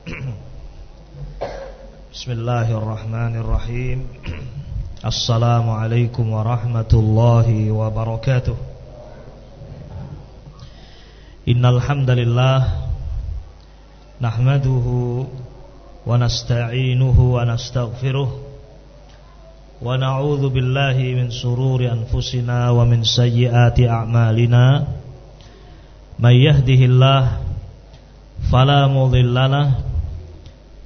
بسم الله الرحمن الرحيم السلام عليكم ورحمة الله وبركاته إن الحمد لله نحمده ونستعينه ونستغفره ونعوذ بالله من سرور أنفسنا ومن سيئات أعمالنا من يهده الله فلا مضل له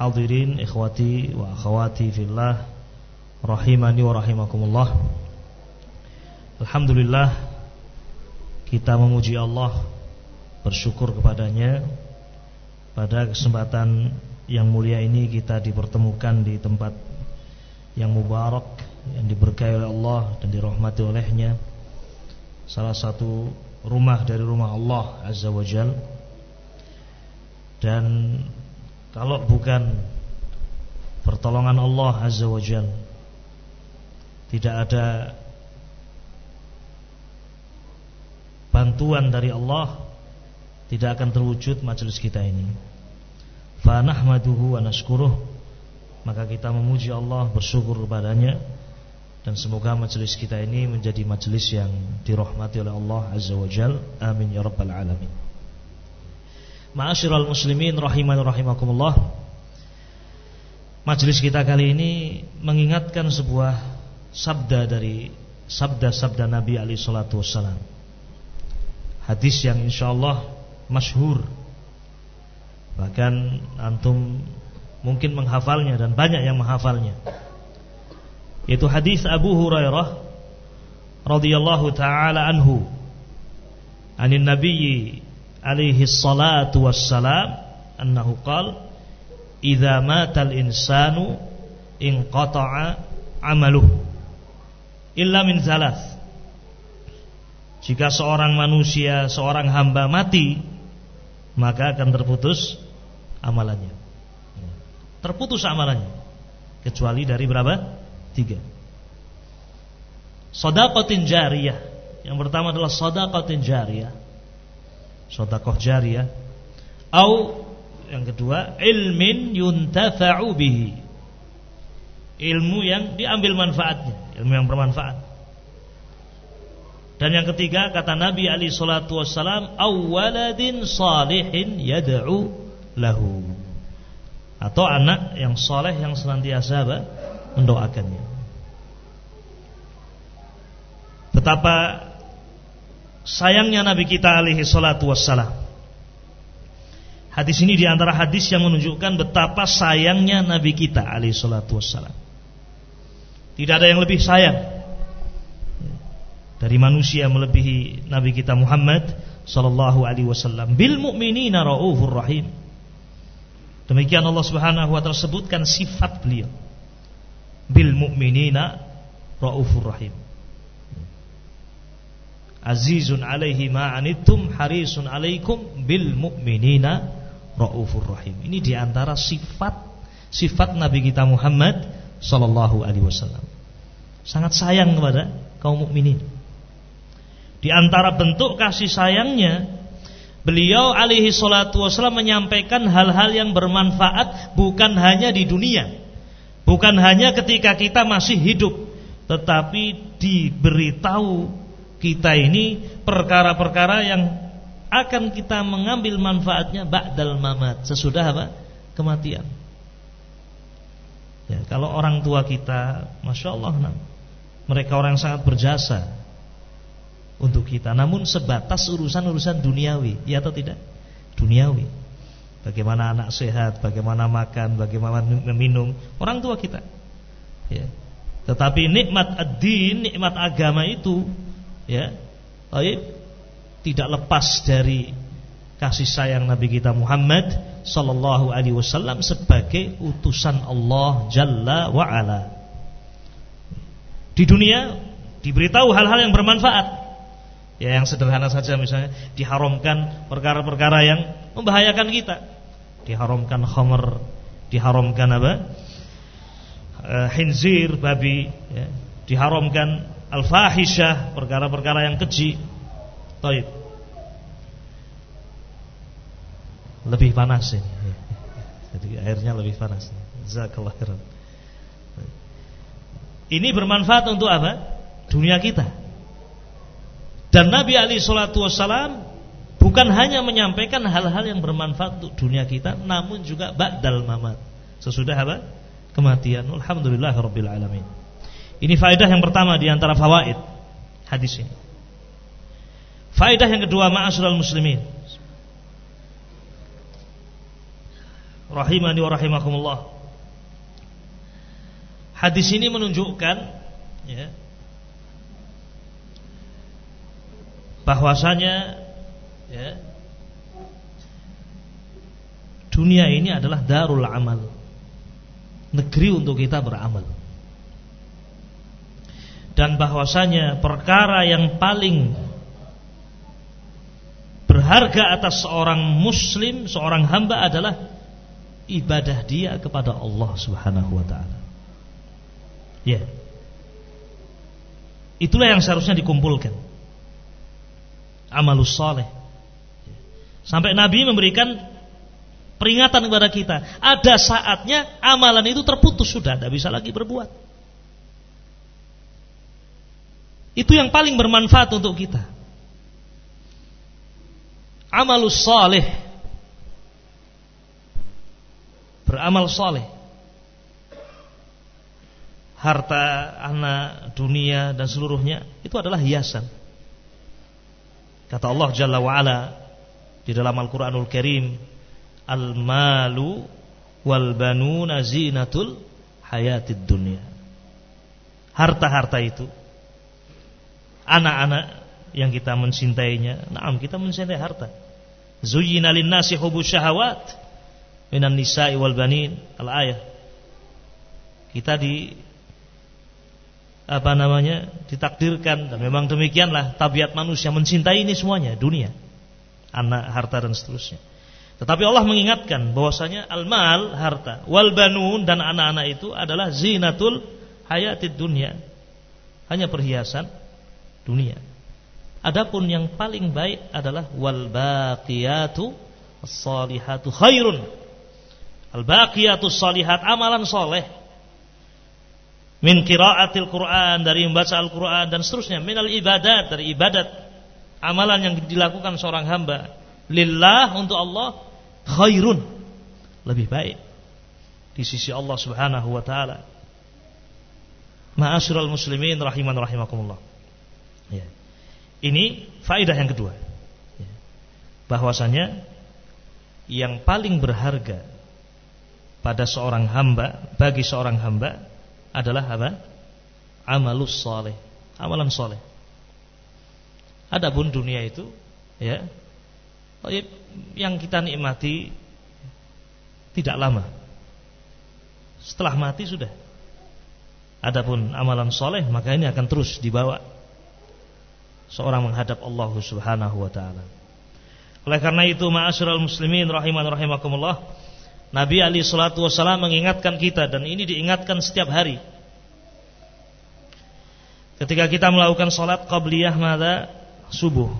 hadirin ikhwati wa akhwati fillah rahimani wa rahimakumullah. Alhamdulillah kita memuji Allah bersyukur kepadanya. Pada kesempatan yang mulia ini kita dipertemukan di tempat yang mubarak yang diberkahi oleh Allah dan dirahmati olehnya. Salah satu rumah dari rumah Allah Azza wa Jalla dan kalau bukan pertolongan Allah Azza wa Jal Tidak ada bantuan dari Allah Tidak akan terwujud majelis kita ini. Fanahmaduhu wa nashkuruh Maka kita memuji Allah bersyukur kepadanya Dan semoga majelis kita ini menjadi majelis yang dirahmati oleh Allah Azza wa Jal. Amin ya Rabbal Alamin Ma'asyiral muslimin rahiman rahimakumullah. Majelis kita kali ini mengingatkan sebuah sabda dari sabda-sabda Nabi Ali salatu. Hadis yang insyaallah masyhur. Bahkan antum mungkin menghafalnya dan banyak yang menghafalnya. Yaitu hadis Abu Hurairah radhiyallahu taala anhu anin nabiyyi alaihi salatu wassalam annahu qal idza matal insanu inqata'a amaluhu illa min thalath. Jika seorang manusia seorang hamba mati maka akan terputus amalannya. Terputus amalannya. Kecuali dari berapa? tiga. Sadaqatin jariyah. Yang pertama adalah sadaqatin jariyah sedekah jariyah au yang kedua ilmin yuntafa'u bihi. Ilmu yang diambil manfaatnya ilmu yang bermanfaat. Dan yang ketiga kata Nabi Ali salatu wassalam awwaladin salihin yad'u lahu. Atau anak yang soleh yang senantiasa mendoakannya. Betapa sayangnya Nabi kita alaihi salatu wassalam. Hadis ini di antara hadis yang menunjukkan betapa sayangnya Nabi kita alaihi salatu wassalam. Tidak ada yang lebih sayang dari manusia melebihi Nabi kita Muhammad sallallahu alaihi wasallam. Bil mu'minina raufur rahim. Demikian Allah Subhanahu wa taala sebutkan sifat beliau. Bil mu'minina raufur rahim. Azizun alaihi ma'anittum harisun alaikum bil mu'minina raufur rahim. Ini di antara sifat sifat Nabi kita Muhammad sallallahu alaihi wasallam. Sangat sayang kepada kaum mukminin. Di antara bentuk kasih sayangnya Beliau alaihi salatu wasallam menyampaikan hal-hal yang bermanfaat bukan hanya di dunia. Bukan hanya ketika kita masih hidup, tetapi diberitahu kita ini perkara-perkara yang akan kita mengambil manfaatnya ba'dal mamat sesudah apa? kematian. Ya, kalau orang tua kita, masya Allah, nah, mereka orang yang sangat berjasa untuk kita. Namun sebatas urusan-urusan duniawi, ya atau tidak? Duniawi. Bagaimana anak sehat, bagaimana makan, bagaimana minum, orang tua kita. Ya. Tetapi nikmat ad-din, nikmat agama itu ya baik tidak lepas dari kasih sayang Nabi kita Muhammad sallallahu alaihi wasallam sebagai utusan Allah Jalla wa ala. Di dunia diberitahu hal-hal yang bermanfaat. Ya yang sederhana saja misalnya diharamkan perkara-perkara yang membahayakan kita. Diharamkan khamr, diharamkan apa? Uh, hinzir babi, ya. diharamkan al-fahisyah, perkara-perkara yang keji. Taib. lebih panas ini. Jadi airnya lebih panas. Jazakallah khairan. Ini bermanfaat untuk apa? Dunia kita. Dan Nabi Ali Shallallahu Wasallam bukan hanya menyampaikan hal-hal yang bermanfaat untuk dunia kita, namun juga ba'dal mamat. Sesudah apa? Kematian. Alhamdulillah Alamin. Ini faedah yang pertama di antara fawaid hadis ini. Faedah yang kedua ma'asyiral muslimin. rahimani wa rahimakumullah. Hadis ini menunjukkan ya, bahwasanya ya, dunia ini adalah darul amal, negeri untuk kita beramal. Dan bahwasanya perkara yang paling berharga atas seorang muslim, seorang hamba adalah ibadah dia kepada Allah Subhanahu wa taala. Ya. Itulah yang seharusnya dikumpulkan. Amalus saleh. Sampai Nabi memberikan peringatan kepada kita, ada saatnya amalan itu terputus sudah, tidak bisa lagi berbuat. Itu yang paling bermanfaat untuk kita. Amalus saleh beramal soleh harta anak dunia dan seluruhnya itu adalah hiasan. Kata Allah Jalla wa'ala di dalam Al-Quranul Karim al-malu wal banuna zinatul hayatid dunia harta-harta itu anak-anak yang kita mencintainya nah kita mencintai harta zuyyina lin-nasi hubus syahawat minan nisa'i wal banin al-ayah. Kita di apa namanya? ditakdirkan dan memang demikianlah tabiat manusia mencintai ini semuanya, dunia. Anak, harta dan seterusnya. Tetapi Allah mengingatkan bahwasanya al-mal, harta, wal banun dan anak-anak itu adalah zinatul hayatid dunia. Hanya perhiasan dunia. Adapun yang paling baik adalah wal baqiyatu as-salihatu khairun. Al-baqiyatus salihat amalan soleh. Min qiraatil Quran dari membaca Al-Quran dan seterusnya. Minal ibadat dari ibadat. Amalan yang dilakukan seorang hamba. Lillah untuk Allah khairun. Lebih baik. Di sisi Allah Subhanahu wa taala. Ma'asyiral muslimin rahiman rahimakumullah ya. ini faedah yang kedua ya. bahwasanya yang paling berharga pada seorang hamba bagi seorang hamba adalah apa? Amalus soleh, amalan soleh. Adapun dunia itu, ya, yang kita nikmati tidak lama. Setelah mati sudah. Adapun amalan soleh maka ini akan terus dibawa seorang menghadap Allah Subhanahu wa taala. Oleh karena itu, ma'asyiral muslimin rahiman rahimakumullah, Nabi Ali Shallallahu Wasallam mengingatkan kita dan ini diingatkan setiap hari. Ketika kita melakukan sholat qabliyah mada subuh,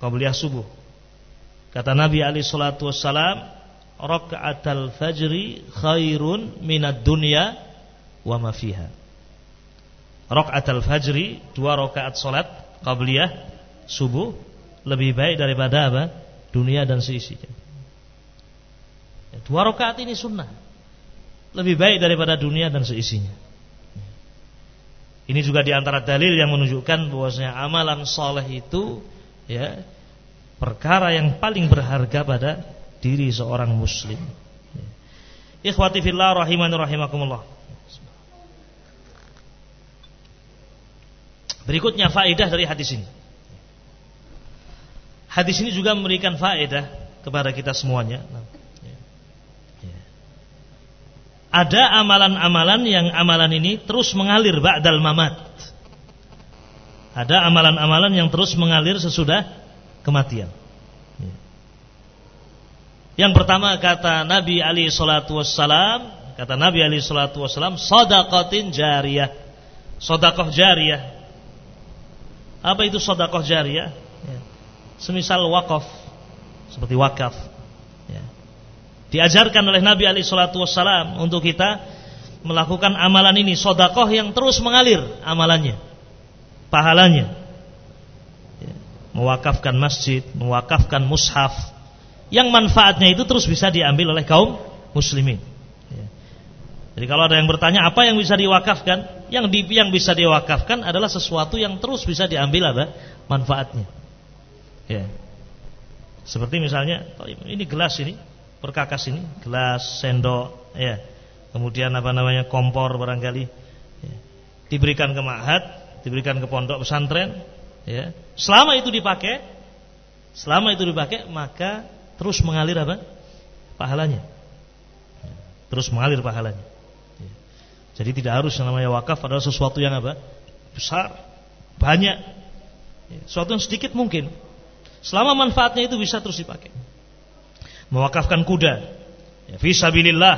qabliyah subuh. Kata Nabi Ali Shallallahu Wasallam, al fajri khairun minad dunya wa ma fiha. Al fajri dua rakaat sholat qabliyah subuh lebih baik daripada apa? Dunia dan seisinya. Dua rakaat ini sunnah. Lebih baik daripada dunia dan seisinya. Ini juga di antara dalil yang menunjukkan bahwasanya amalan soleh itu ya perkara yang paling berharga pada diri seorang muslim. Ikhwati fillah rahimani rahimakumullah. Berikutnya faedah dari hadis ini. Hadis ini juga memberikan faedah kepada kita semuanya. Ada amalan-amalan yang amalan ini terus mengalir ba'dal mamat. Ada amalan-amalan yang terus mengalir sesudah kematian. Yang pertama kata Nabi Ali Shallallahu Wasallam, kata Nabi Ali Shallallahu Wasallam, sodakotin jariyah, sodakoh jariyah. Apa itu sodakoh jariyah? Ya. Semisal wakaf, seperti wakaf. Ya. Diajarkan oleh Nabi Ali Shallallahu Wasallam untuk kita melakukan amalan ini, sodakoh yang terus mengalir amalannya, pahalanya. Ya. Mewakafkan masjid, mewakafkan mushaf, yang manfaatnya itu terus bisa diambil oleh kaum muslimin. Ya. Jadi kalau ada yang bertanya apa yang bisa diwakafkan, yang di, yang bisa diwakafkan adalah sesuatu yang terus bisa diambil apa manfaatnya. Ya. Seperti misalnya oh, ini gelas ini, perkakas ini, gelas, sendok, ya. Kemudian apa namanya kompor barangkali ya. diberikan ke mahat, diberikan ke pondok pesantren, ya. Selama itu dipakai, selama itu dipakai maka terus mengalir apa? Pahalanya. Terus mengalir pahalanya. Jadi tidak harus yang namanya wakaf adalah sesuatu yang apa? Besar, banyak. Sesuatu yang sedikit mungkin. Selama manfaatnya itu bisa terus dipakai. Mewakafkan kuda. Ya, fisabilillah.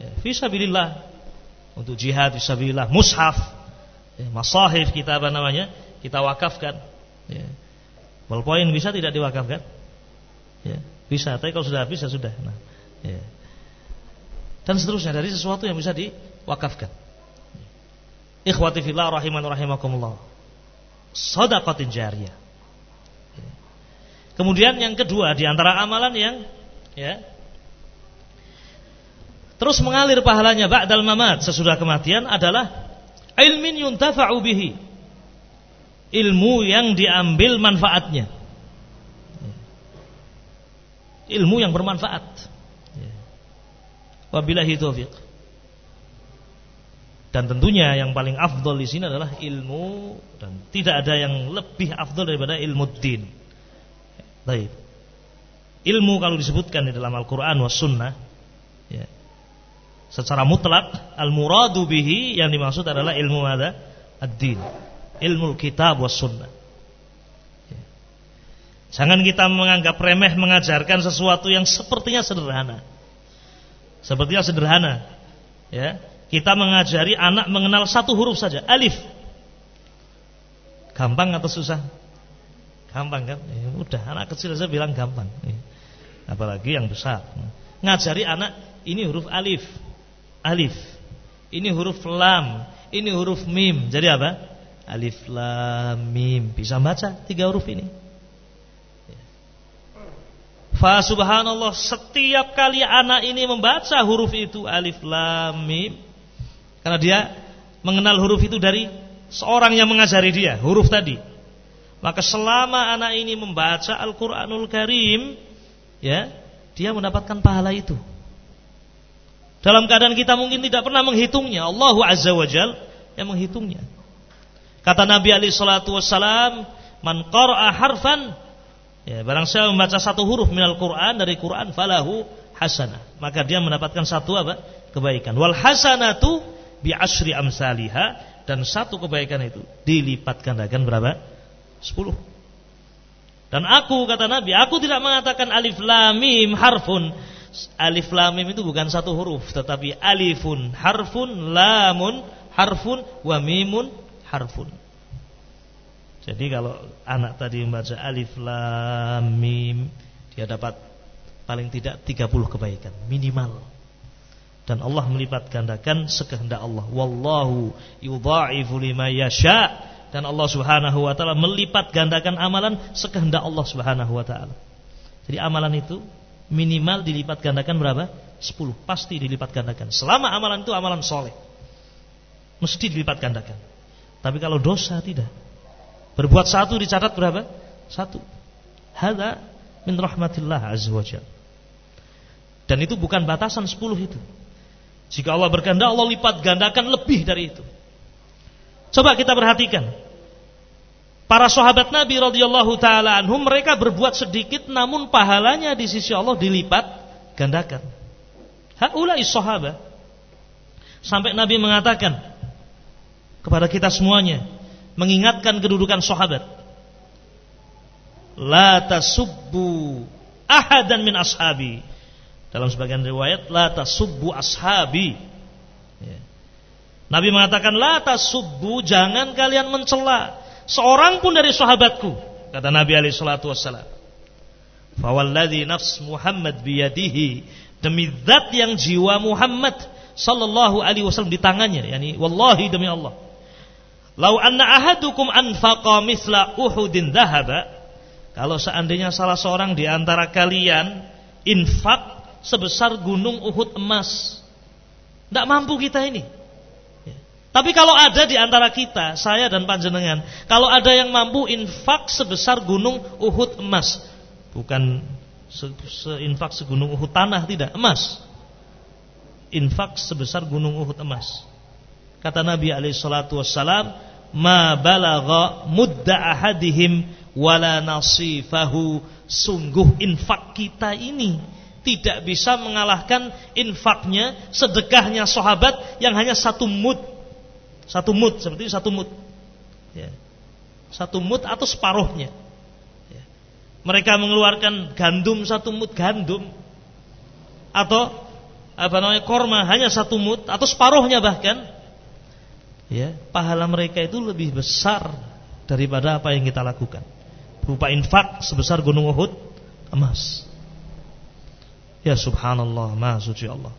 Ya, fisabilillah. Untuk jihad fisabilillah. Mushaf. Ya, masahif kita apa namanya? Kita wakafkan. Ya. Ballpoint bisa tidak diwakafkan? Ya. Bisa, tapi kalau sudah habis ya sudah. Nah, ya. Dan seterusnya dari sesuatu yang bisa diwakafkan. Ikhwati fillah rahiman rahimakumullah. Sadaqatin jariyah. Kemudian yang kedua di antara amalan yang ya terus mengalir pahalanya ba'dal mamat sesudah kematian adalah ilmin yuntafa'u bihi. Ilmu yang diambil manfaatnya ilmu yang bermanfaat. Wabillahi taufiq. Dan tentunya yang paling afdol di sini adalah ilmu dan tidak ada yang lebih afdol daripada ilmu din. Baik. Ilmu kalau disebutkan di dalam Al-Qur'an was sunnah ya. Secara mutlak al-muradu bihi yang dimaksud adalah ilmu ada ad-din. Ilmu kitab was sunnah. Jangan kita menganggap remeh mengajarkan sesuatu yang sepertinya sederhana. Sepertinya sederhana. Ya, kita mengajari anak mengenal satu huruf saja, alif. Gampang atau susah? Gampang kan? Ya, udah anak kecil saja bilang gampang. Ya. Apalagi yang besar. Ngajari anak ini huruf alif. Alif. Ini huruf lam, ini huruf mim. Jadi apa? Alif lam mim. Bisa baca tiga huruf ini. Fa subhanallah setiap kali anak ini membaca huruf itu alif lam mim karena dia mengenal huruf itu dari seorang yang mengajari dia huruf tadi. Maka selama anak ini membaca Al-Qur'anul Karim ya, dia mendapatkan pahala itu. Dalam keadaan kita mungkin tidak pernah menghitungnya, Allah Azza wa Jal yang menghitungnya. Kata Nabi alaihi salatu wasalam, "Man qara'a harfan Ya, barang siapa membaca satu huruf minal Quran dari Quran falahu hasanah. Maka dia mendapatkan satu apa? kebaikan. Wal hasanatu bi asri amsalihha dan satu kebaikan itu dilipat gandakan berapa? Sepuluh. Dan aku kata Nabi, aku tidak mengatakan alif lam mim harfun. Alif lam mim itu bukan satu huruf, tetapi alifun harfun, lamun harfun, wa mimun harfun. Jadi kalau anak tadi membaca alif lam mim, dia dapat paling tidak 30 kebaikan minimal. Dan Allah melipat gandakan sekehendak Allah. Wallahu yudha'ifu lima yasha dan Allah Subhanahu wa taala melipat gandakan amalan sekehendak Allah Subhanahu wa taala. Jadi amalan itu minimal dilipat gandakan berapa? 10. Pasti dilipat gandakan. Selama amalan itu amalan soleh. Mesti dilipat gandakan. Tapi kalau dosa tidak. Berbuat satu dicatat berapa? Satu. Hada min rahmatillah azza wajal. Dan itu bukan batasan sepuluh itu. Jika Allah berkehendak Allah lipat gandakan lebih dari itu. Coba kita perhatikan. Para sahabat Nabi radhiyallahu taala anhum mereka berbuat sedikit namun pahalanya di sisi Allah dilipat gandakan. Haulai sahabat. Sampai Nabi mengatakan kepada kita semuanya mengingatkan kedudukan sahabat. La tasubbu ahadan min ashabi. Dalam sebagian riwayat la tasubbu ashabi. Ya. Nabi mengatakan la tasubbu jangan kalian mencela seorang pun dari sahabatku kata Nabi alaihi salatu wassalam fawalladzi nafs Muhammad biyadihi demi zat yang jiwa Muhammad sallallahu alaihi wasallam di tangannya yakni wallahi demi Allah lau anna ahadukum anfaqa mithla uhudin dhahaba kalau seandainya salah seorang di antara kalian infak sebesar gunung Uhud emas tidak mampu kita ini tapi kalau ada di antara kita, saya dan panjenengan, kalau ada yang mampu infak sebesar gunung Uhud emas, bukan seinfak se segunung Uhud tanah tidak, emas. Infak sebesar gunung Uhud emas. Kata Nabi alaihi salatu wassalam, "Ma balagha mudda ahadihim wala nasifahu." Sungguh infak kita ini tidak bisa mengalahkan infaknya sedekahnya sahabat yang hanya satu mud satu mut seperti itu satu mut. Ya. Satu mut atau separuhnya. Ya. Mereka mengeluarkan gandum satu mut gandum atau apa namanya korma hanya satu mut atau separuhnya bahkan. Ya, pahala mereka itu lebih besar daripada apa yang kita lakukan. Berupa infak sebesar gunung Uhud emas. Ya subhanallah, maha suci Allah.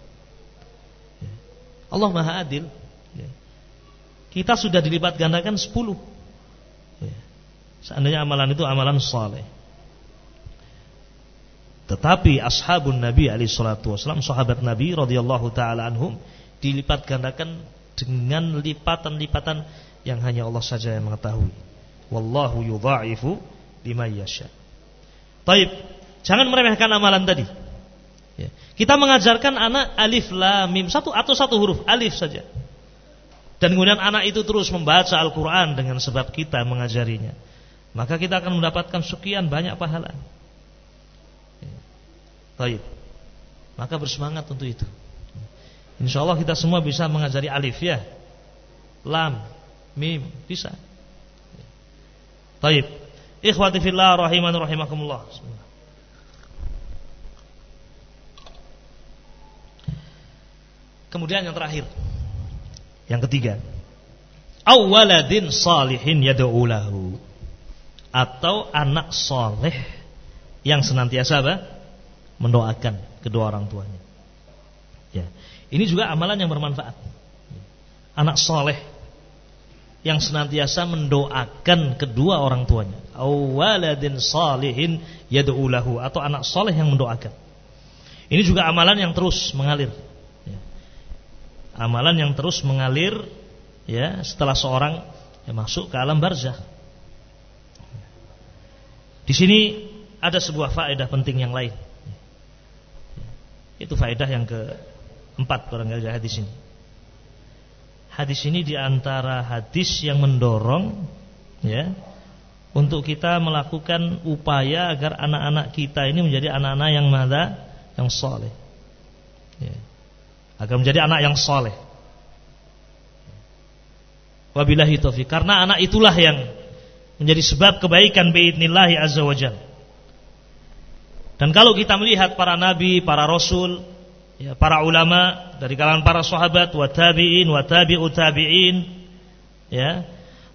Ya. Allah maha adil kita sudah dilipat gandakan 10. Ya. Seandainya amalan itu amalan saleh. Tetapi ashabun Nabi alaihi salatu wasallam, sahabat Nabi radhiyallahu taala anhum dilipat gandakan dengan lipatan-lipatan yang hanya Allah saja yang mengetahui. Wallahu yudha'ifu liman yasha. Taib, jangan meremehkan amalan tadi. Ya. Kita mengajarkan anak alif lam mim satu atau satu huruf alif saja. Dan kemudian anak itu terus membaca Al-Quran dengan sebab kita mengajarinya. Maka kita akan mendapatkan sekian banyak pahala. Baik. Maka bersemangat untuk itu. Insya Allah kita semua bisa mengajari alif ya. Lam, mim, bisa. Baik. Ikhwati fillah rahiman rahimakumullah. Kemudian yang terakhir. Yang ketiga, awaladin salihin yad'u lahu. Atau anak soleh yang senantiasa apa? mendoakan kedua orang tuanya. Ya. Ini juga amalan yang bermanfaat. Anak soleh yang senantiasa mendoakan kedua orang tuanya. Awaladin salihin yad'u lahu atau anak soleh yang mendoakan. Ini juga amalan yang terus mengalir amalan yang terus mengalir ya setelah seorang ya, masuk ke alam barzah. Di sini ada sebuah faedah penting yang lain. Itu faedah yang keempat barangkali dari hadis ini. Hadis ini di antara hadis yang mendorong ya untuk kita melakukan upaya agar anak-anak kita ini menjadi anak-anak yang mana yang soleh. Ya agar menjadi anak yang soleh. Wabillahi taufik. Karena anak itulah yang menjadi sebab kebaikan biidnillahi azza wajal. Dan kalau kita melihat para nabi, para rasul, ya, para ulama dari kalangan para sahabat, wa tabi'in, wa ya,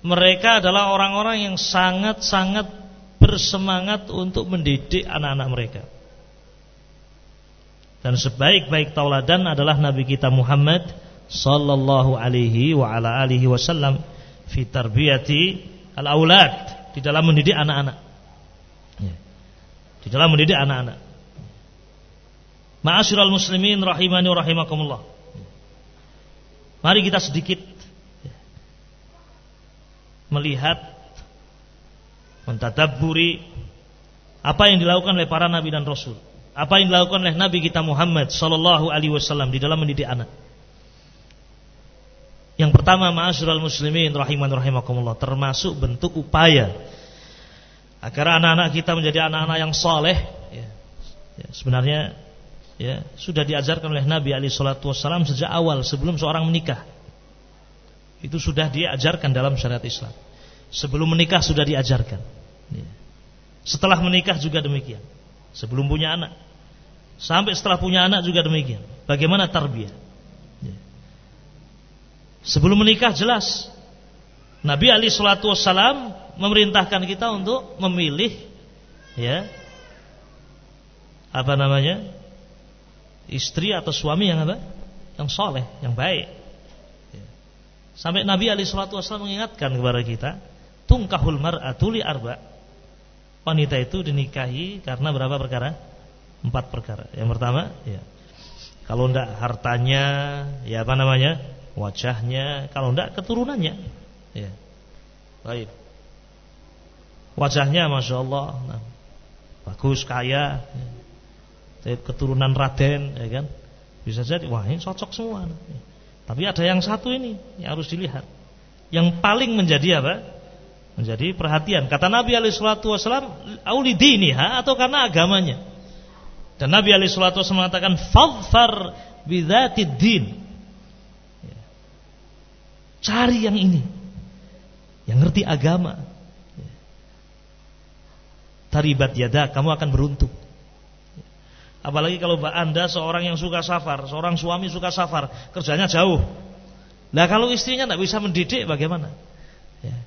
mereka adalah orang-orang yang sangat-sangat bersemangat untuk mendidik anak-anak mereka. Dan sebaik-baik tauladan adalah Nabi kita Muhammad sallallahu alaihi wa ala alihi wasallam fi tarbiyati al-aulad di dalam mendidik anak-anak. Ya. Di dalam mendidik anak-anak. Ma'asyiral muslimin rahimani wa rahimakumullah. Mari kita sedikit melihat mentadabburi apa yang dilakukan oleh para nabi dan rasul apa yang dilakukan oleh Nabi kita Muhammad sallallahu alaihi wasallam di dalam mendidik anak. Yang pertama ma'asyiral muslimin rahiman rahimakumullah termasuk bentuk upaya agar anak-anak kita menjadi anak-anak yang soleh ya, ya, sebenarnya ya sudah diajarkan oleh Nabi Ali Shallallahu Wasallam sejak awal sebelum seorang menikah. Itu sudah diajarkan dalam syariat Islam. Sebelum menikah sudah diajarkan ya. setelah menikah juga demikian. Sebelum punya anak sampai setelah punya anak juga demikian. Bagaimana tarbiyah? Sebelum menikah jelas. Nabi Ali Shallallahu Wasallam memerintahkan kita untuk memilih ya apa namanya istri atau suami yang apa? Yang soleh yang baik. Ya. sampai Nabi Ali Shallallahu Wasallam mengingatkan kepada kita tungkahul mar'atu li arba. Wanita itu dinikahi karena berapa perkara empat perkara yang pertama ya kalau tidak hartanya ya apa namanya wajahnya, kalau tidak keturunannya. Ya. Baik. Wajahnya masya Allah, nah, bagus kaya, ya. keturunan Raden, ya kan? Bisa jadi, wah ini cocok semua. Nah. Tapi ada yang satu ini yang harus dilihat. Yang paling menjadi apa? Menjadi perhatian. Kata Nabi alaihi salatu wasallam, aulidiniha atau karena agamanya. Dan Nabi alaihi salatu wasallam mengatakan, "Fadfar bidzatid din." Cari yang ini. Yang ngerti agama. Taribat yada, kamu akan beruntung. Apalagi kalau anda seorang yang suka safar, seorang suami suka safar, kerjanya jauh. Nah kalau istrinya tidak bisa mendidik bagaimana? Ya.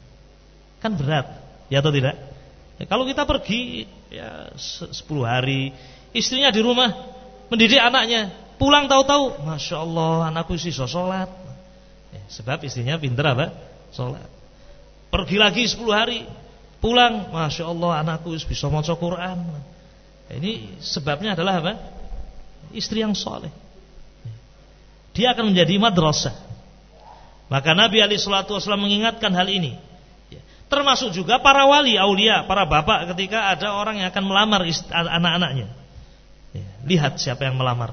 Kan berat, ya atau tidak? Ya, kalau kita pergi ya 10 hari, istrinya di rumah mendidik anaknya, pulang tahu-tahu, masya Allah anakku isi sholat, Ya, sebab istrinya pinter apa? Sholat. Pergi lagi 10 hari, pulang, masya Allah anakku bisa mau Quran. Ya, ini sebabnya adalah apa? Istri yang soleh. Dia akan menjadi madrasah. Maka Nabi Ali Shallallahu Wasallam mengingatkan hal ini. Ya, termasuk juga para wali, aulia, para bapak ketika ada orang yang akan melamar anak-anaknya. Lihat siapa yang melamar.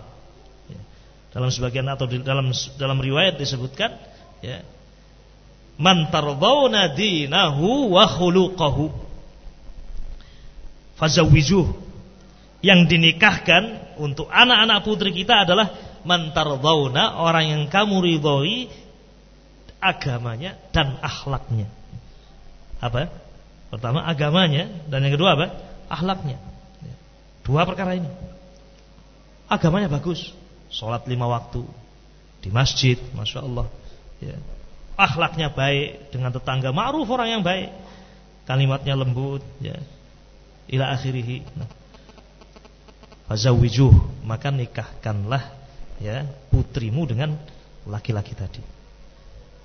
Dalam sebagian atau di dalam dalam riwayat disebutkan ya man tardawna dinahu wa khuluquhu. Fazawwijuh. Yang dinikahkan untuk anak-anak putri kita adalah man tardawna orang yang kamu ridhoi agamanya dan akhlaknya. Apa? Pertama agamanya dan yang kedua apa? Akhlaknya. Dua perkara ini agamanya bagus sholat lima waktu di masjid, masya Allah. Ya. Akhlaknya baik dengan tetangga, ma'ruf orang yang baik, kalimatnya lembut, ya. Ila akhirih. Nah. Fazawijuh, maka nikahkanlah ya putrimu dengan laki-laki tadi.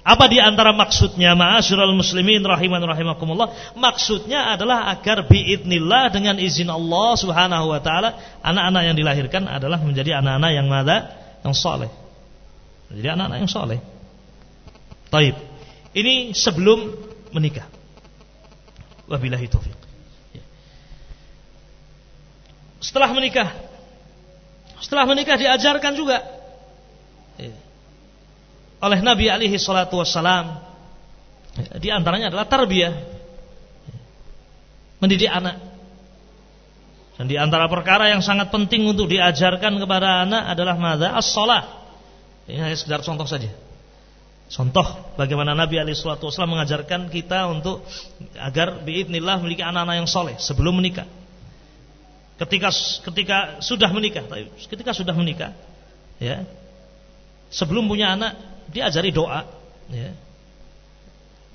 Apa di antara maksudnya ma'asyiral muslimin rahiman rahimakumullah? Maksudnya adalah agar biidnillah dengan izin Allah Subhanahu wa taala anak-anak yang dilahirkan adalah menjadi anak-anak yang mada yang soleh. Menjadi anak-anak yang soleh. Taib. Ini sebelum menikah. Wabillahi taufik. Ya. Setelah menikah. Setelah menikah diajarkan juga oleh Nabi alaihi salatu wassalam. Di antaranya adalah tarbiyah. Mendidik anak. Dan di antara perkara yang sangat penting untuk diajarkan kepada anak adalah madza as-shalah ini hanya sekedar contoh saja. Contoh bagaimana Nabi alaihi salatu wassalam mengajarkan kita untuk agar biidznillah memiliki anak-anak yang soleh sebelum menikah. Ketika ketika sudah menikah ketika sudah menikah ya sebelum punya anak diajari doa ya.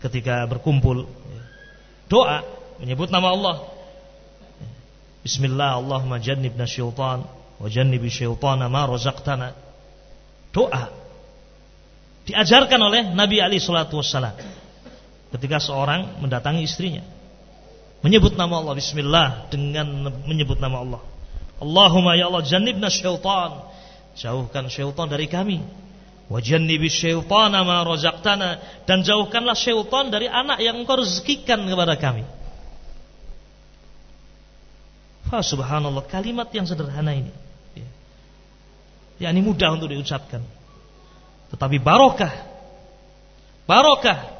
ketika berkumpul ya. doa menyebut nama Allah. Bismillah Allahumma jannibna syaitan wa jannibi syaitana ma razaqtana. Doa diajarkan oleh Nabi Ali salatu wassalam ketika seorang mendatangi istrinya menyebut nama Allah. Bismillah dengan menyebut nama Allah. Allahumma ya Allah jannibna syaitan jauhkan syaitan dari kami Wajannibi syaitana ma razaqtana dan jauhkanlah syaitan dari anak yang engkau rezekikan kepada kami. Fa subhanallah kalimat yang sederhana ini. Ya. ini mudah untuk diucapkan. Tetapi barokah barokah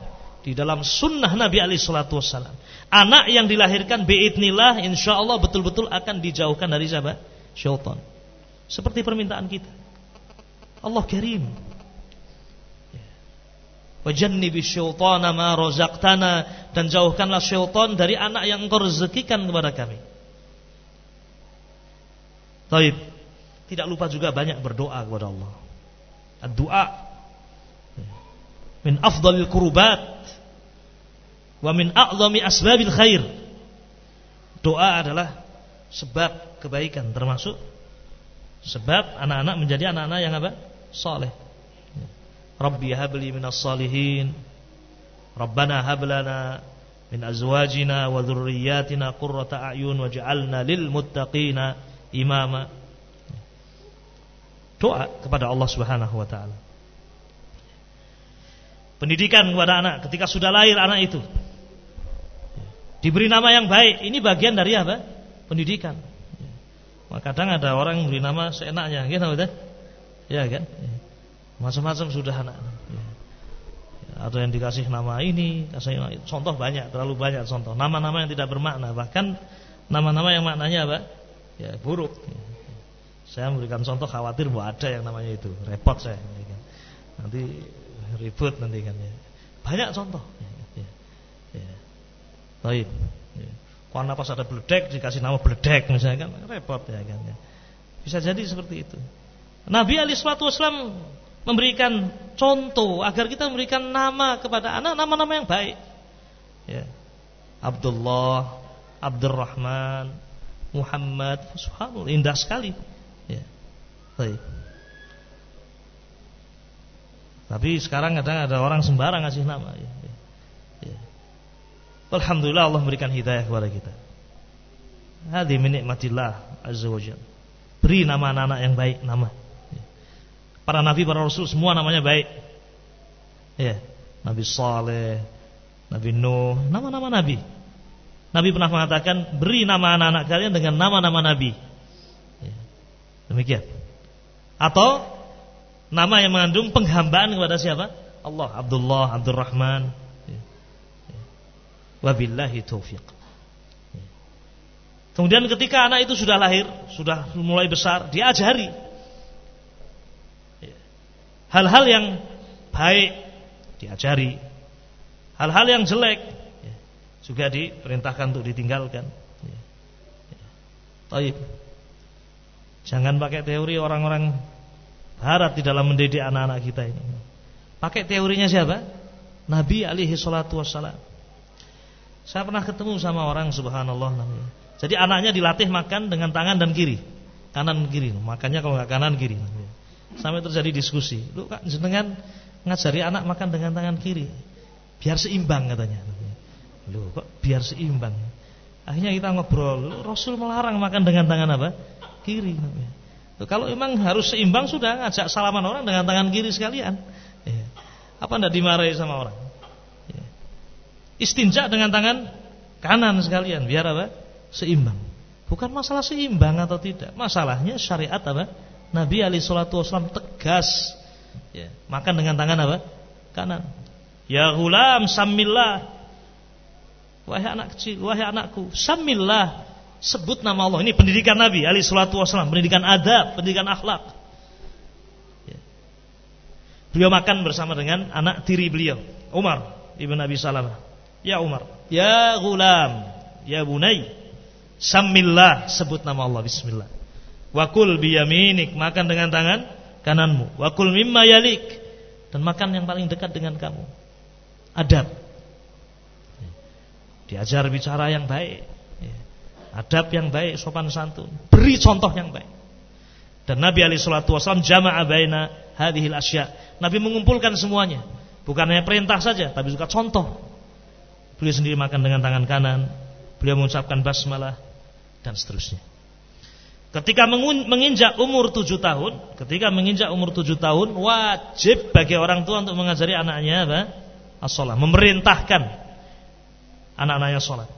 di dalam sunnah Nabi Ali Shallallahu Wasallam. Anak yang dilahirkan biidnillah insya Allah betul-betul akan dijauhkan dari siapa? Syaitan. Seperti permintaan kita. Allah karim. Wajannibi syaitana ma rozaqtana dan jauhkanlah syaitan dari anak yang engkau rezekikan kepada kami. Taib. Tidak lupa juga banyak berdoa kepada Allah. Doa min afdalil kurubat wa min a'zami asbabil khair. Doa adalah sebab kebaikan termasuk sebab anak-anak menjadi anak-anak yang apa? Saleh. Rabbi habli minas salihin. Rabbana hablana min azwajina wa dhurriyyatina qurrata a'yun waj'alna lil muttaqina imama. Doa kepada Allah Subhanahu wa taala. Pendidikan kepada anak ketika sudah lahir anak itu Diberi nama yang baik, ini bagian dari apa? Pendidikan. Kadang ada orang beri nama seenaknya, gitu betul? Ya kan? Macam-macam sudah anak. Ya. Atau yang dikasih nama ini, kasih contoh banyak, terlalu banyak contoh. Nama-nama yang tidak bermakna, bahkan nama-nama yang maknanya apa? Ya buruk. Saya memberikan contoh khawatir bahwa ada yang namanya itu, repot saya. Nanti ribut nanti kan ya. Banyak contoh. Baik. Ya. Karena pas ada beledek dikasih nama beledek misalnya kan repot ya kan. Ya. Bisa jadi seperti itu. Nabi Ali Shallallahu Wasallam memberikan contoh agar kita memberikan nama kepada anak nama-nama yang baik. Ya. Abdullah, Abdurrahman, Muhammad, subhanallah indah sekali. Ya. Baik. Tapi sekarang kadang ada orang sembarang ngasih nama ya. Alhamdulillah Allah memberikan hidayah kepada kita. Hadi min nikmatillah azza wajalla. Beri nama anak-anak yang baik nama. Para nabi, para rasul semua namanya baik. Ya, Nabi Saleh, Nabi Nuh, nama-nama nabi. Nabi pernah mengatakan, beri nama anak-anak kalian dengan nama-nama nabi. Ya. Demikian. Atau nama yang mengandung penghambaan kepada siapa? Allah, Abdullah, Abdurrahman, Wabillahi taufiq. Kemudian ketika anak itu sudah lahir, sudah mulai besar, diajari hal-hal yang baik diajari, hal-hal yang jelek juga diperintahkan untuk ditinggalkan. Taib. Jangan pakai teori orang-orang barat di dalam mendidik anak-anak kita ini. Pakai teorinya siapa? Nabi alaihi salatu wassalam. Saya pernah ketemu sama orang subhanallah namanya. Jadi anaknya dilatih makan dengan tangan dan kiri. Kanan kiri. Makannya kalau nggak kanan kiri. Sampai terjadi diskusi. Lu kak jenengan ngajari anak makan dengan tangan kiri. Biar seimbang katanya. Lu kok biar seimbang. Akhirnya kita ngobrol, Rasul melarang makan dengan tangan apa? Kiri. Loh, kalau memang harus seimbang sudah ngajak salaman orang dengan tangan kiri sekalian. Ya. Apa ndak dimarahi sama orang? istinja dengan tangan kanan sekalian biar apa? Seimbang. Bukan masalah seimbang atau tidak. Masalahnya syariat apa? Nabi Ali Shallallahu Wasallam tegas. Ya, makan dengan tangan apa? Kanan. Ya gulam samillah. Wahai anak kecil, wahai anakku, samillah. Sebut nama Allah. Ini pendidikan Nabi Ali Shallallahu Wasallam, pendidikan adab, pendidikan akhlak. Ya. Beliau makan bersama dengan anak tiri beliau, Umar ibn Abi Salamah. Ya Umar, ya gulam, ya bunai, samillah sebut nama Allah bismillah. Wakul biyaminik makan dengan tangan kananmu. Wakul mimma yalik dan makan yang paling dekat dengan kamu. Adab. Diajar bicara yang baik. Adab yang baik, sopan santun. Beri contoh yang baik. Dan Nabi alaihi wasallam jama'a baina hadhil asya. Nabi mengumpulkan semuanya. Bukan hanya perintah saja, tapi juga contoh. Beliau sendiri makan dengan tangan kanan, beliau mengucapkan basmalah dan seterusnya. Ketika menginjak umur tujuh tahun, ketika menginjak umur tujuh tahun, wajib bagi orang tua untuk mengajari anaknya apa? As-salat, memerintahkan anak-anaknya salat.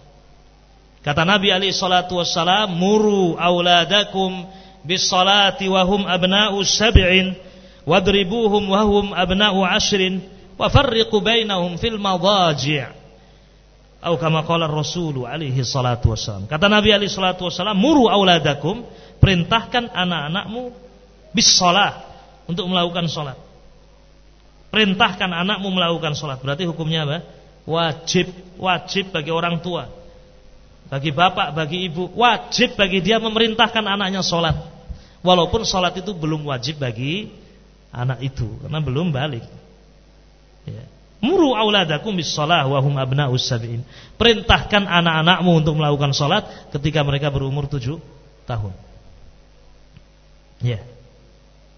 Kata Nabi Ali salatu wassalam, "Muru auladakum bis salati wa hum abna'u sab'in wadribuhum wa hum abna'u ashrin wa farriqu bainahum fil madaji' atau kama qala Rasul alaihi salatu wasallam. Kata Nabi alaihi salatu wasallam, "Muru auladakum, perintahkan anak-anakmu bis shalah untuk melakukan salat." Perintahkan anakmu melakukan salat. Berarti hukumnya apa? Wajib, wajib bagi orang tua. Bagi bapak, bagi ibu, wajib bagi dia memerintahkan anaknya salat. Walaupun salat itu belum wajib bagi anak itu karena belum balik. Ya. Muru auladakum bis shalah wa hum abna'us sab'in. Perintahkan anak-anakmu untuk melakukan salat ketika mereka berumur tujuh tahun. Ya.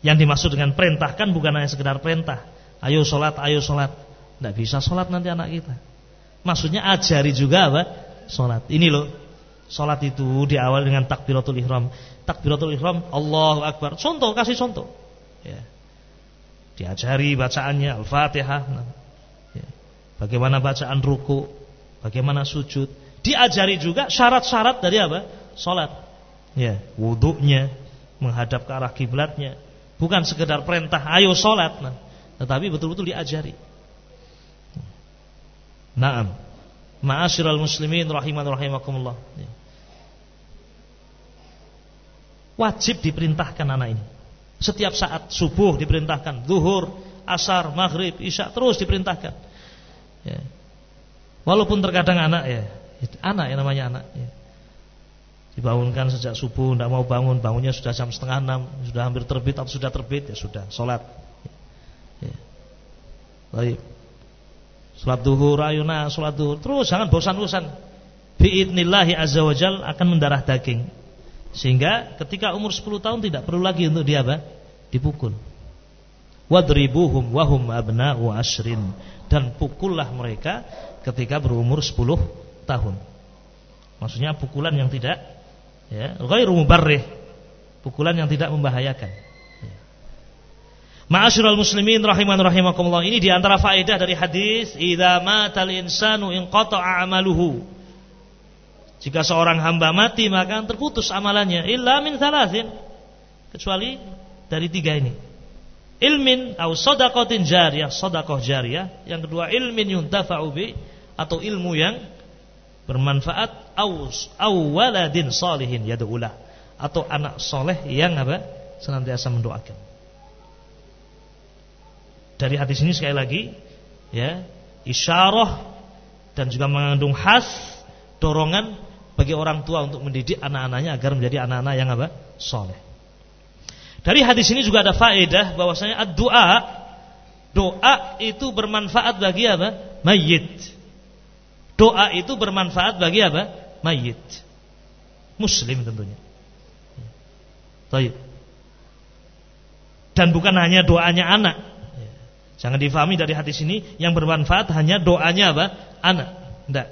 Yang dimaksud dengan perintahkan bukan hanya sekedar perintah. Ayo salat, ayo salat. Tidak bisa salat nanti anak kita. Maksudnya ajari juga apa? Salat. Ini loh. Salat itu diawali dengan takbiratul ihram. Takbiratul ihram Allahu akbar. Contoh, kasih contoh. Ya. Diajari bacaannya Al-Fatihah. Bagaimana bacaan ruku, bagaimana sujud. Diajari juga syarat-syarat dari apa? Salat. Ya, wuduknya, menghadap ke arah kiblatnya. Bukan sekedar perintah ayo salat, nah, tetapi betul-betul diajari. Naam. Ma'asyiral muslimin rahiman rahimakumullah. Ya. Wajib diperintahkan anak ini. Setiap saat subuh diperintahkan, zuhur, asar, maghrib, isya terus diperintahkan. Ya. Walaupun terkadang anak ya, anak yang namanya anak. Ya. Dibangunkan sejak subuh, tidak mau bangun, bangunnya sudah jam setengah enam, sudah hampir terbit atau sudah terbit, ya sudah, sholat. Ya. Baik. Sholat duhur, ayuna, sholat duhur. Terus jangan bosan-bosan. Biidnillahi azza wajal akan mendarah daging. Sehingga ketika umur 10 tahun tidak perlu lagi untuk dia apa? Dipukul. Wadribuhum wahum abna'u ashrin dan pukullah mereka ketika berumur 10 tahun. Maksudnya pukulan yang tidak ya, ghairu mubarrih. Pukulan yang tidak membahayakan. Ya. Ma'asyiral muslimin rahiman rahimakumullah. Ini di antara faedah dari hadis, "Idza matal insanu inqata'a 'amaluhu." Jika seorang hamba mati maka terputus amalannya illa min thalathin. Kecuali dari tiga ini ilmin atau sodakotin jariyah, sodakoh jariyah. Yang kedua ilmin yuntafa'u bi atau ilmu yang bermanfaat aus awaladin salihin yad'ulah atau anak soleh yang apa senantiasa mendoakan. Dari hadis ini sekali lagi ya isyarah dan juga mengandung khas dorongan bagi orang tua untuk mendidik anak-anaknya agar menjadi anak-anak yang apa? soleh. Dari hadis ini juga ada faedah bahwasanya doa doa itu bermanfaat bagi apa? Mayit. Doa itu bermanfaat bagi apa? Mayit. Muslim tentunya. Dan bukan hanya doanya anak. Jangan difahami dari hadis ini yang bermanfaat hanya doanya apa? Anak. Tidak.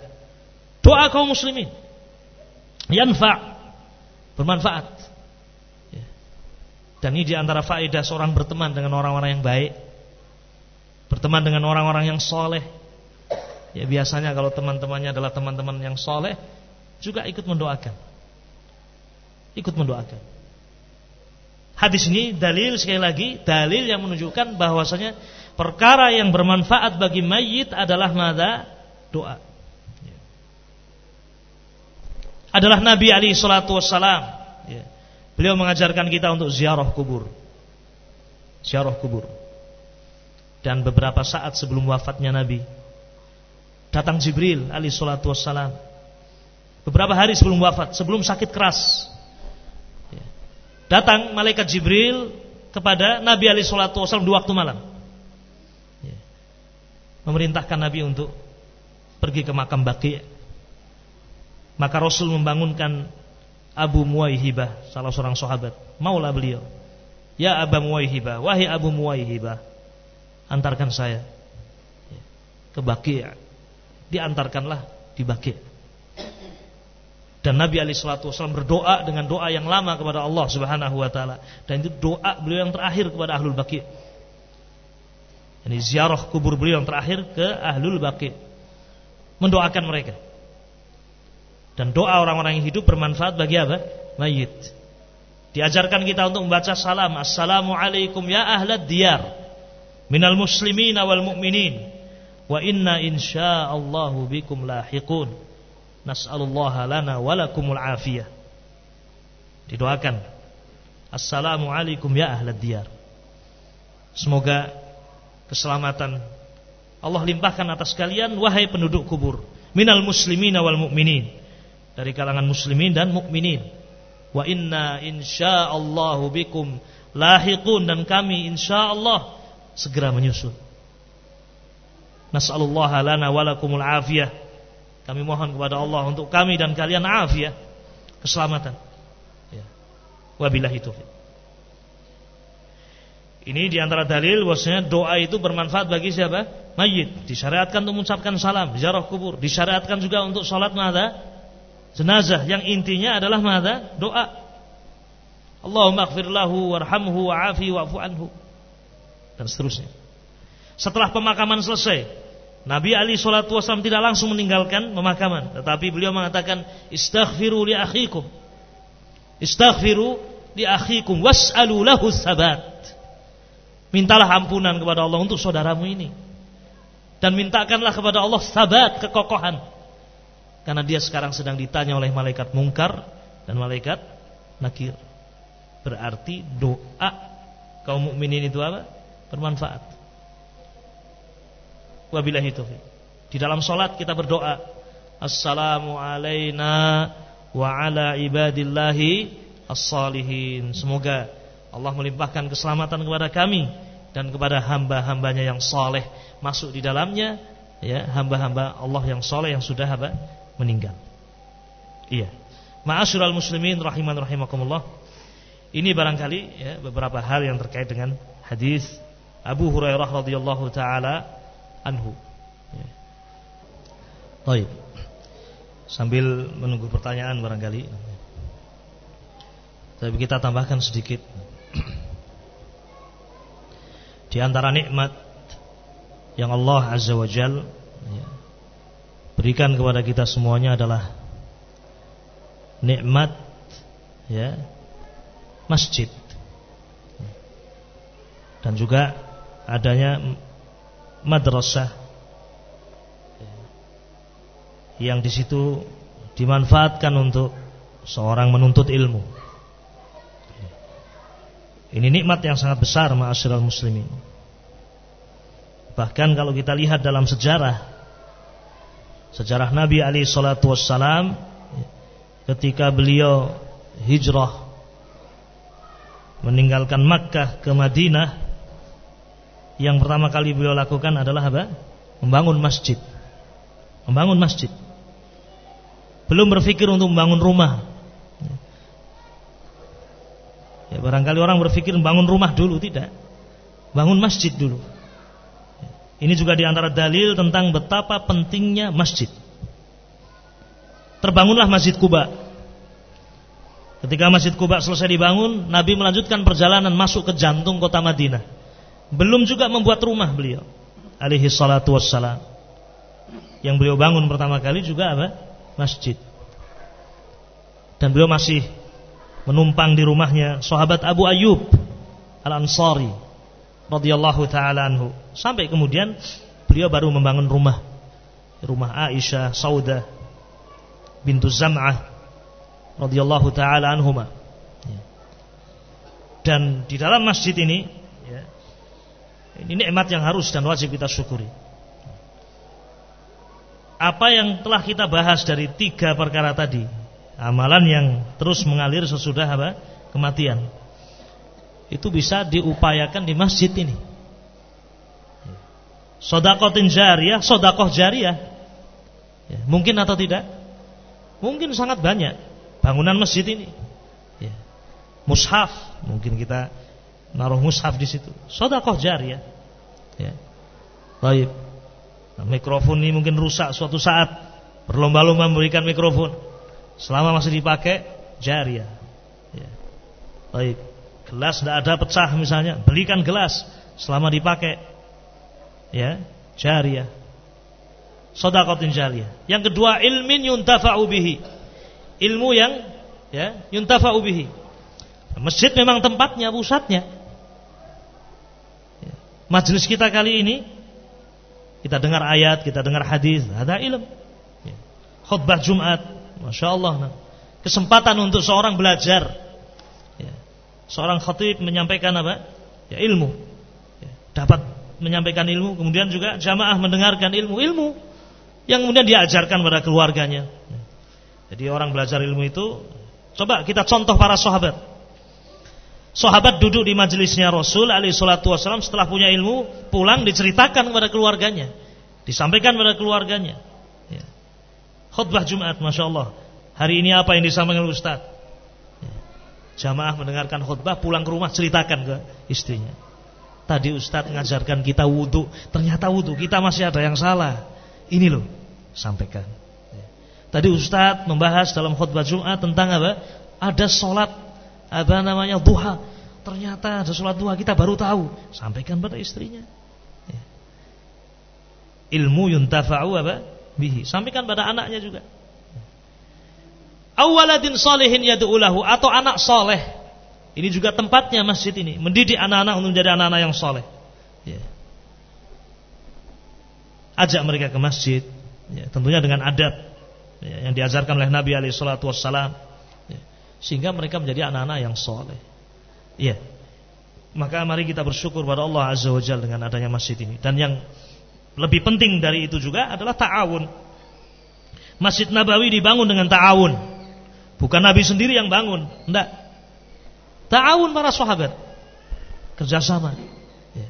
Doa kaum muslimin. Yanfa. Bermanfaat. Dan ini di antara faedah seorang berteman dengan orang-orang yang baik Berteman dengan orang-orang yang soleh Ya biasanya kalau teman-temannya adalah teman-teman yang soleh Juga ikut mendoakan. Ikut mendoakan. Hadis ini dalil sekali lagi Dalil yang menunjukkan bahwasanya Perkara yang bermanfaat bagi mayit adalah mada? Doa. Adalah Nabi Ali Shallallahu Wasallam Beliau mengajarkan kita untuk ziarah kubur. Ziarah kubur. Dan beberapa saat sebelum wafatnya Nabi, datang Jibril alaihi salatu wassalam. Beberapa hari sebelum wafat, sebelum sakit keras. Ya. Datang malaikat Jibril kepada Nabi alaihi salatu wassalam di waktu malam. Ya. Memerintahkan Nabi untuk pergi ke makam Baqi'. Maka Rasul membangunkan Abu Muwaihibah, salah seorang sahabat, maulah beliau. Ya Abu Muwaihibah, wahai Abu Muwaihibah, antarkan saya ke Baqi'. Diantarkanlah di Baqi'. Dan Nabi alaihi salatu wasallam berdoa dengan doa yang lama kepada Allah Subhanahu wa taala dan itu doa beliau yang terakhir kepada Ahlul Baqi'. Ini ziarah kubur beliau yang terakhir ke Ahlul Baqi'. Mendoakan mereka. Dan doa orang-orang yang hidup bermanfaat bagi apa? Mayit. Diajarkan kita untuk membaca salam. Assalamualaikum ya ahlad diyar. minal muslimin wal mu'minin wa inna insyaallahu bikum lahiqun. Nas'alullaha lana wa lakumul afiyah. Didoakan. Assalamu alaikum ya ahlad diyar. Semoga keselamatan Allah limpahkan atas kalian wahai penduduk kubur. Minal muslimin wal mu'minin. Dari kalangan muslimin dan mukminin wa inna insyaallahu bikum lahiqun. Dan kami insyaallah segera menyusul Nas'alullah lana walakumul afiyah. Kami mohon kepada Allah untuk kami dan kalian afiyah, keselamatan. Ya. Wabillahi taufiq. Ini di antara dalil bahwasanya doa itu bermanfaat bagi siapa? Mayit. Disyariatkan untuk mengucapkan salam, ziarah kubur. Disyariatkan juga untuk sholat mada jenazah. Yang intinya adalah mada doa. Allahumma aghfir lahu warhamhu wa'afi wa'fu anhu. Dan seterusnya. Setelah pemakaman selesai, Nabi Ali Shallallahu Wasallam tidak langsung meninggalkan pemakaman, tetapi beliau mengatakan, Istaghfiru li akhikum, Istaghfiru li akhikum, was'alu lahu sabat. Mintalah ampunan kepada Allah untuk saudaramu ini. Dan mintakanlah kepada Allah sabat, kekokohan. Karena dia sekarang sedang ditanya oleh malaikat mungkar dan malaikat nakir. Berarti doa kaum mukminin itu apa? Bermanfaat. Wabillahi taufiq. Di dalam solat kita berdoa, Assalamu alayna wa ala ibadillahi as-salihin. Semoga Allah melimpahkan keselamatan kepada kami dan kepada hamba-hambanya yang soleh masuk di dalamnya ya hamba-hamba Allah yang soleh yang sudah apa meninggal. Iya. Ma'asyiral muslimin rahiman rahimakumullah. Ini barangkali ya beberapa hal yang terkait dengan hadis Abu Hurairah radhiyallahu taala anhu. Ya. Sambil menunggu pertanyaan barangkali. Tapi kita tambahkan sedikit. Di antara nikmat yang Allah Azza wa Jal ya, berikan kepada kita semuanya adalah nikmat ya masjid dan juga adanya madrasah yang di situ dimanfaatkan untuk seorang menuntut ilmu. Ini nikmat yang sangat besar ma'asyiral muslimin. Bahkan kalau kita lihat dalam sejarah sejarah Nabi Ali salatu wassalam ketika beliau hijrah meninggalkan Makkah ke Madinah yang pertama kali beliau lakukan adalah apa? Membangun masjid. Membangun masjid. Belum berpikir untuk membangun rumah. Ya, barangkali orang berpikir membangun rumah dulu, tidak. Bangun masjid dulu. Ini juga di antara dalil tentang betapa pentingnya masjid. Terbangunlah Masjid Kuba. Ketika Masjid Kuba selesai dibangun, Nabi melanjutkan perjalanan masuk ke jantung kota Madinah. Belum juga membuat rumah beliau alaihi salatu wassalam. Yang beliau bangun pertama kali juga apa? Masjid. Dan beliau masih menumpang di rumahnya sahabat Abu Ayyub Al-Ansari radhiyallahu taala anhu. Sampai kemudian beliau baru membangun rumah. Rumah Aisyah Saudah bintu Zam'ah radhiyallahu taala anhuma. Dan di dalam masjid ini ini nikmat yang harus dan wajib kita syukuri. Apa yang telah kita bahas dari tiga perkara tadi, amalan yang terus mengalir sesudah apa? kematian. Itu bisa diupayakan di masjid ini. Sodakotin jariyah, sodakoh jariyah. Ya, mungkin atau tidak? Mungkin sangat banyak bangunan masjid ini. Ya. Mushaf, mungkin kita naruh mushaf di situ. Sedekah jariyah. Ya. Baik. Nah, mikrofon ini mungkin rusak suatu saat. Berlomba-lomba memberikan mikrofon. Selama masih dipakai jariyah. Ya. Baik. Gelas tidak ada pecah misalnya, belikan gelas selama dipakai. Ya, jariyah. Sedekatin jariyah. Yang kedua, ilmin yuntafa'u bihi. Ilmu yang ya, yuntafa'u bihi. Masjid memang tempatnya, pusatnya. Majelis kita kali ini kita dengar ayat, kita dengar hadis, ada ilmu. Ya. Khutbah Jumat, masya Allah. Nah. Kesempatan untuk seorang belajar. Ya. Seorang khatib menyampaikan apa? Ya ilmu. Ya. Dapat menyampaikan ilmu, kemudian juga jamaah mendengarkan ilmu, ilmu yang kemudian diajarkan pada keluarganya. Ya. Jadi orang belajar ilmu itu, coba kita contoh para sahabat. Sahabat duduk di majelisnya Rasul alaihi salatu wasallam setelah punya ilmu, pulang diceritakan kepada keluarganya. Disampaikan kepada keluarganya. Ya. Khutbah Jumat, Masya Allah. Hari ini apa yang disampaikan Ustaz? Ya. Jamaah mendengarkan khutbah, pulang ke rumah ceritakan ke istrinya. Tadi Ustaz mengajarkan kita wudhu, ternyata wudhu kita masih ada yang salah. Ini loh, sampaikan. Ya. Tadi Ustaz membahas dalam khutbah Jumat tentang apa? Ada sholat apa namanya duha. Ternyata ada sholat duha kita baru tahu. Sampaikan pada istrinya. Ya. Ilmu yuntafa'u apa? Bihi. Sampaikan pada anaknya juga. Awaladin solehin yadu'ulahu atau anak soleh. Ini juga tempatnya masjid ini. Mendidik anak-anak untuk menjadi anak-anak yang soleh. Ya. Ajak mereka ke masjid. Ya, tentunya dengan adab ya, yang diajarkan oleh Nabi alaihi sehingga mereka menjadi anak-anak yang soleh. Iya. Maka mari kita bersyukur pada Allah Azza wa Jalla dengan adanya masjid ini. Dan yang lebih penting dari itu juga adalah ta'awun. Masjid Nabawi dibangun dengan ta'awun. Bukan Nabi sendiri yang bangun, enggak. Ta'awun para sahabat. Kerjasama. Ya.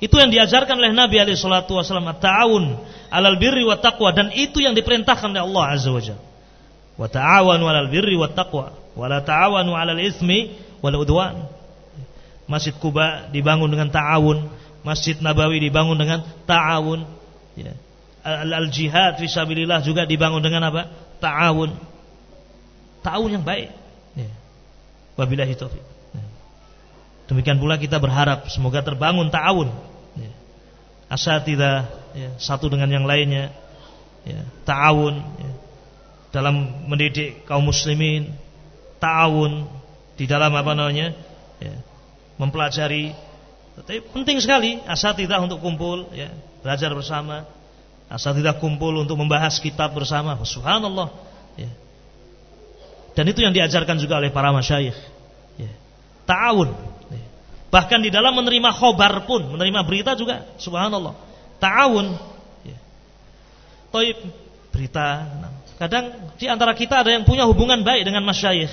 Itu yang diajarkan oleh Nabi alaihi salatu wasallam, ta'awun alal birri wa taqwa dan itu yang diperintahkan oleh Allah Azza wa Jalla. Wa ta'awanu 'alal birri wat taqwa wa la ta'awanu 'alal ismi wal udwan. Masjid Kuba dibangun dengan ta'awun, Masjid Nabawi dibangun dengan ta'awun. Ya. Al-jihad fi sabilillah juga dibangun dengan apa? Ta'awun. Ta'awun yang baik. Ya. Wabillahi taufik. Ya. Demikian pula kita berharap semoga terbangun ta'awun. Ya. Asatidah ya, satu dengan yang lainnya. Ya. Ta'awun ya dalam mendidik kaum muslimin, ta'awun di dalam apa namanya? Ya, mempelajari. Tapi penting sekali asatidah untuk kumpul ya, belajar bersama. Asatidah kumpul untuk membahas kitab bersama. Subhanallah. Ya. Dan itu yang diajarkan juga oleh para masyayikh. Ya. Ta'awun. Ya. Bahkan di dalam menerima khobar pun, menerima berita juga, subhanallah. Ta'awun. Ya. Toib berita. Kadang di antara kita ada yang punya hubungan baik dengan masyayikh.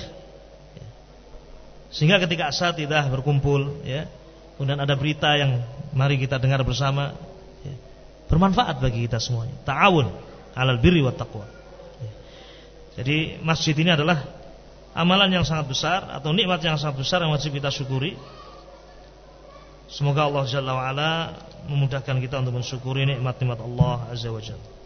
Sehingga ketika asal tidak berkumpul, ya, kemudian ada berita yang mari kita dengar bersama, ya, bermanfaat bagi kita semuanya. Ta'awun alal birri wa taqwa. Ya. Jadi masjid ini adalah amalan yang sangat besar atau nikmat yang sangat besar yang wajib kita syukuri. Semoga Allah Jalla wa ala memudahkan kita untuk mensyukuri nikmat-nikmat Allah Azza wa Jalla.